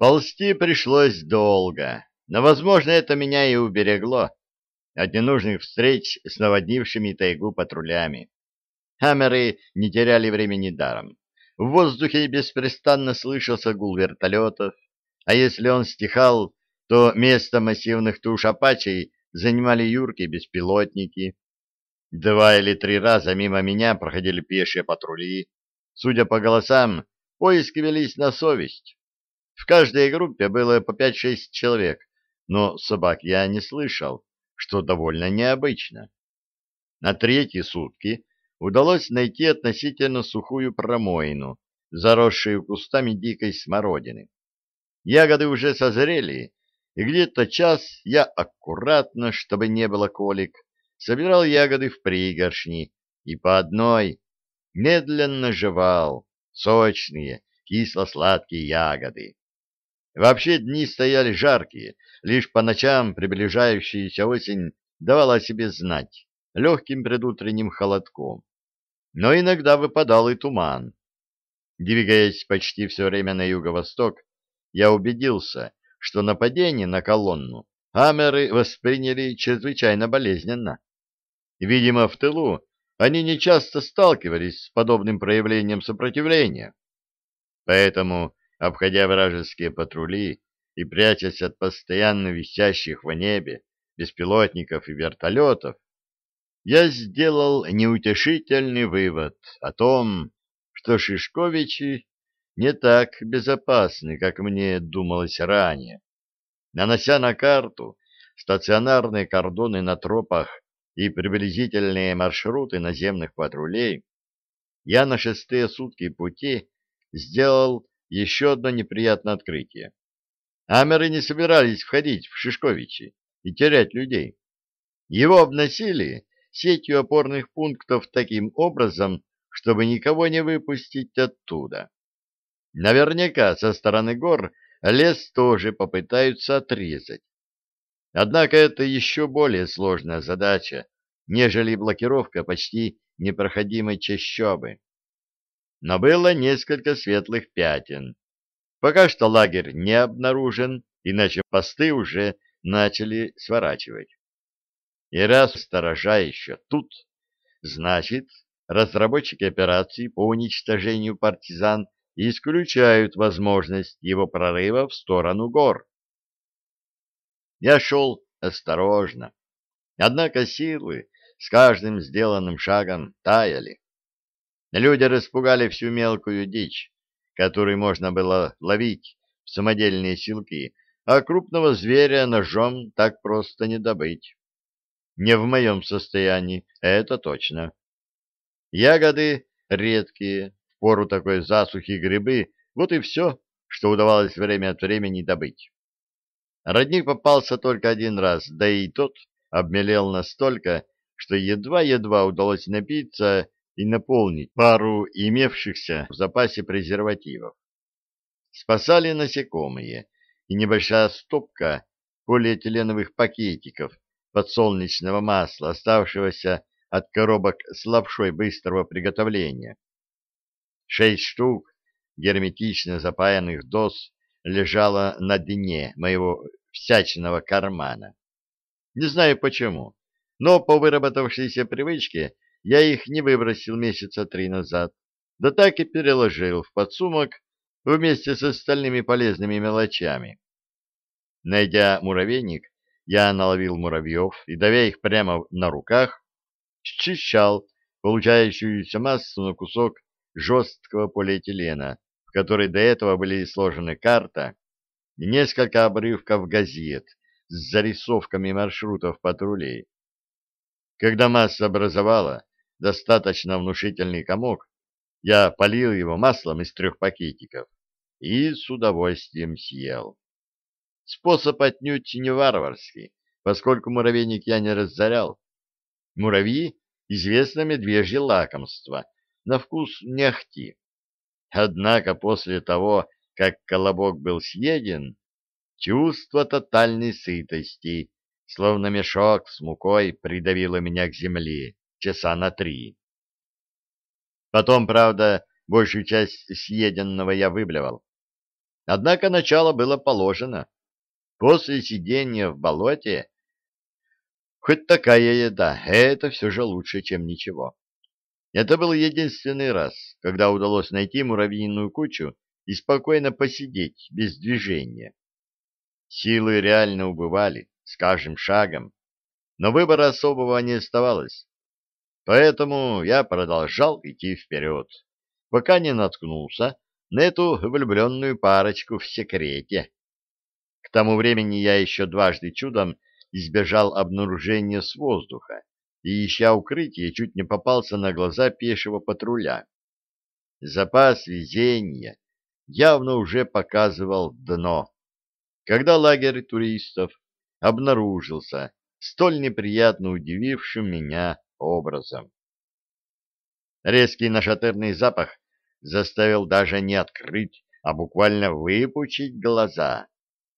Ползти пришлось долго, но, возможно, это меня и уберегло от ненужных встреч с наводнившими тайгу патрулями. Хаммеры не теряли времени даром. В воздухе беспрестанно слышался гул вертолетов, а если он стихал, то место массивных туш апачей занимали юркие беспилотники. Два или три раза мимо меня проходили пешие патрули. Судя по голосам, поиски велись на совесть. В каждой группе было по пять-шесть человек, но собак я не слышал, что довольно необычно. На третьи сутки удалось найти относительно сухую промоину, заросшую кустами дикой смородины. Ягоды уже созрели, и где-то час я аккуратно, чтобы не было колик, собирал ягоды в пригоршни и по одной медленно жевал сочные, кисло-сладкие ягоды. Вообще дни стояли жаркие, лишь по ночам приближающаяся осень давала о себе знать легким предутренним холодком. Но иногда выпадал и туман. Двигаясь почти все время на юго-восток, я убедился, что нападение на колонну амеры восприняли чрезвычайно болезненно. Видимо, в тылу они нечасто сталкивались с подобным проявлением сопротивления. Поэтому обходя вражеские патрули и прячась от постоянно висящих в небе беспилотников и вертолетов, я сделал неутешительный вывод о том, что Шишковичи не так безопасны, как мне думалось ранее. Нанося на карту стационарные кордоны на тропах и приблизительные маршруты наземных патрулей, я на шестые сутки пути сделал еще одно неприятное открытие. Амеры не собирались входить в Шишковичи и терять людей. Его обносили сетью опорных пунктов таким образом, чтобы никого не выпустить оттуда. Наверняка со стороны гор лес тоже попытаются отрезать. Однако это еще более сложная задача, нежели блокировка почти непроходимой чащобы но было несколько светлых пятен. Пока что лагерь не обнаружен, иначе посты уже начали сворачивать. И раз сторожа еще тут, значит, разработчики операции по уничтожению партизан исключают возможность его прорыва в сторону гор. Я шел осторожно, однако силы с каждым сделанным шагом таяли. Люди распугали всю мелкую дичь, которую можно было ловить в самодельные силки, а крупного зверя ножом так просто не добыть. Не в моем состоянии, это точно. Ягоды редкие, в пору такой засухи грибы, вот и все, что удавалось время от времени добыть. Родник попался только один раз, да и тот обмелел настолько, что едва-едва удалось напиться и наполнить пару имевшихся в запасе презервативов. Спасали насекомые и небольшая стопка полиэтиленовых пакетиков подсолнечного масла, оставшегося от коробок с лапшой быстрого приготовления. Шесть штук герметично запаянных доз лежало на дне моего всячного кармана. Не знаю почему, но по выработавшейся привычке я их не выбросил месяца три назад, да так и переложил в подсумок вместе с остальными полезными мелочами. Найдя муравейник, я наловил муравьев и, давя их прямо на руках, счищал получающуюся массу на кусок жесткого полиэтилена, в который до этого были сложены карта и несколько обрывков газет с зарисовками маршрутов патрулей. Когда масса образовала достаточно внушительный комок, я полил его маслом из трех пакетиков и с удовольствием съел. Способ отнюдь не варварский, поскольку муравейник я не разорял. Муравьи — известно медвежье лакомство, на вкус не ахти. Однако после того, как колобок был съеден, чувство тотальной сытости, словно мешок с мукой, придавило меня к земле часа на три. Потом, правда, большую часть съеденного я выблевал. Однако начало было положено. После сидения в болоте хоть такая еда, это все же лучше, чем ничего. Это был единственный раз, когда удалось найти муравьиную кучу и спокойно посидеть без движения. Силы реально убывали, с каждым шагом, но выбора особого не оставалось. Поэтому я продолжал идти вперед, пока не наткнулся на эту влюбленную парочку в секрете. К тому времени я еще дважды чудом избежал обнаружения с воздуха и, ища укрытие, чуть не попался на глаза пешего патруля. Запас везения явно уже показывал дно, когда лагерь туристов обнаружился столь неприятно удивившим меня образом. Резкий нашатырный запах заставил даже не открыть, а буквально выпучить глаза.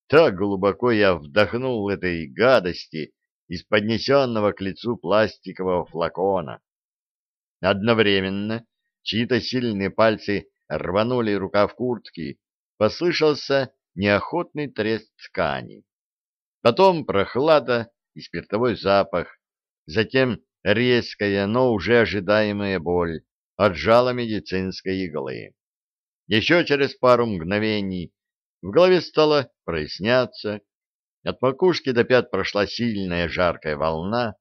Так глубоко я вдохнул этой гадости из поднесенного к лицу пластикового флакона. Одновременно чьи-то сильные пальцы рванули рукав куртки, послышался неохотный треск ткани. Потом прохлада и спиртовой запах, затем резкая, но уже ожидаемая боль от жала медицинской иглы. Еще через пару мгновений в голове стало проясняться, от макушки до пят прошла сильная жаркая волна,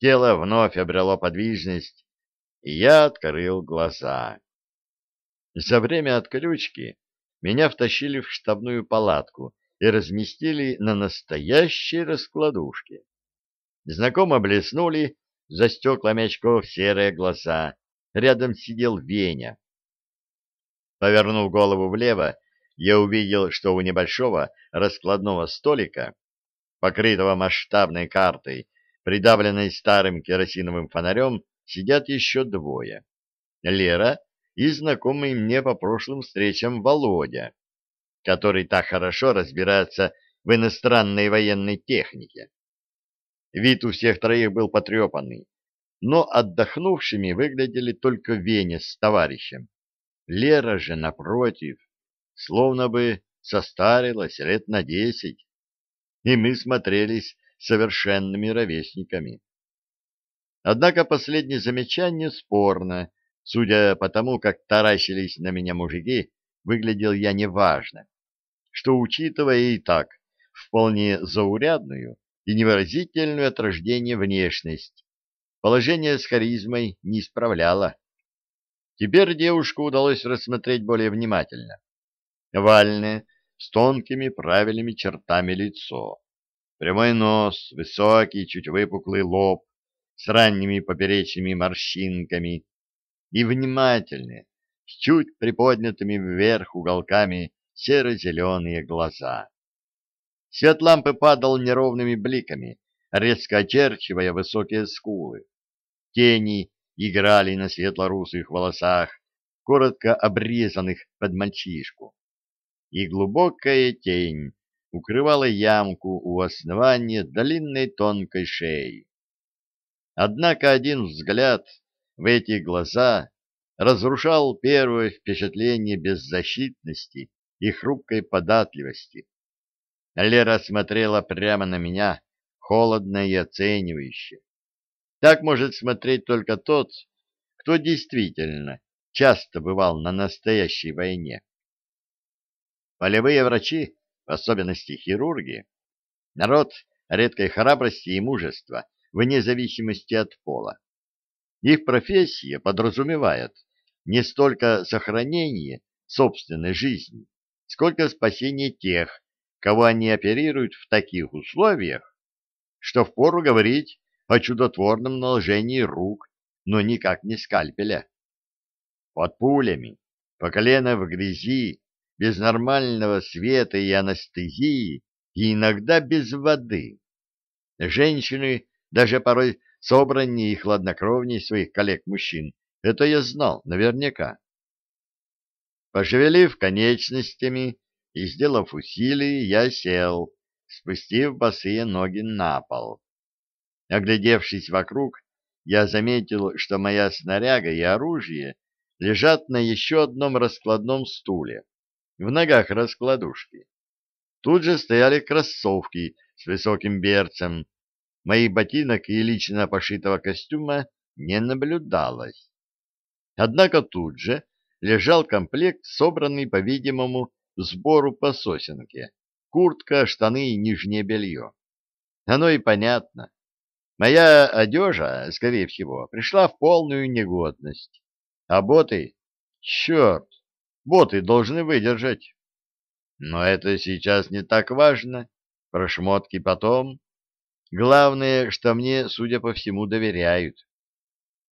тело вновь обрело подвижность, и я открыл глаза. За время отключки меня втащили в штабную палатку и разместили на настоящей раскладушке. Знакомо блеснули за стеклами очков серые глаза. Рядом сидел Веня. Повернув голову влево, я увидел, что у небольшого раскладного столика, покрытого масштабной картой, придавленной старым керосиновым фонарем, сидят еще двое. Лера и знакомый мне по прошлым встречам Володя, который так хорошо разбирается в иностранной военной технике. Вид у всех троих был потрепанный, но отдохнувшими выглядели только Веня с товарищем. Лера же, напротив, словно бы состарилась лет на десять, и мы смотрелись совершенными ровесниками. Однако последнее замечание спорно. Судя по тому, как таращились на меня мужики, выглядел я неважно, что, учитывая и так вполне заурядную и невыразительную от рождения внешность, положение с харизмой не исправляло. Теперь девушку удалось рассмотреть более внимательно. Овальное, с тонкими правильными чертами лицо. Прямой нос, высокий, чуть выпуклый лоб с ранними поперечными морщинками и внимательные, с чуть приподнятыми вверх уголками серо-зеленые глаза. Свет лампы падал неровными бликами, резко очерчивая высокие скулы. Тени играли на светло-русых волосах, коротко обрезанных под мальчишку и глубокая тень укрывала ямку у основания длинной тонкой шеи. Однако один взгляд в эти глаза разрушал первое впечатление беззащитности и хрупкой податливости. Лера смотрела прямо на меня, холодно и оценивающе. Так может смотреть только тот, кто действительно часто бывал на настоящей войне. Полевые врачи, в особенности хирурги, народ редкой храбрости и мужества, вне зависимости от пола. Их профессия подразумевает не столько сохранение собственной жизни, сколько спасение тех, кого они оперируют в таких условиях, что впору говорить о чудотворном наложении рук, но никак не скальпеля. Под пулями, по колено в грязи, без нормального света и анестезии, и иногда без воды. Женщины даже порой собраннее и хладнокровнее своих коллег-мужчин. Это я знал наверняка. Пошевелив конечностями и сделав усилие, я сел, спустив босые ноги на пол. Оглядевшись вокруг, я заметил, что моя снаряга и оружие лежат на еще одном раскладном стуле в ногах раскладушки. Тут же стояли кроссовки с высоким берцем. Моих ботинок и лично пошитого костюма не наблюдалось. Однако тут же лежал комплект, собранный, по-видимому, сбору по сосенке. Куртка, штаны и нижнее белье. Оно и понятно. Моя одежа, скорее всего, пришла в полную негодность. А боты? Черт! Боты должны выдержать. Но это сейчас не так важно. Про шмотки потом. Главное, что мне, судя по всему, доверяют.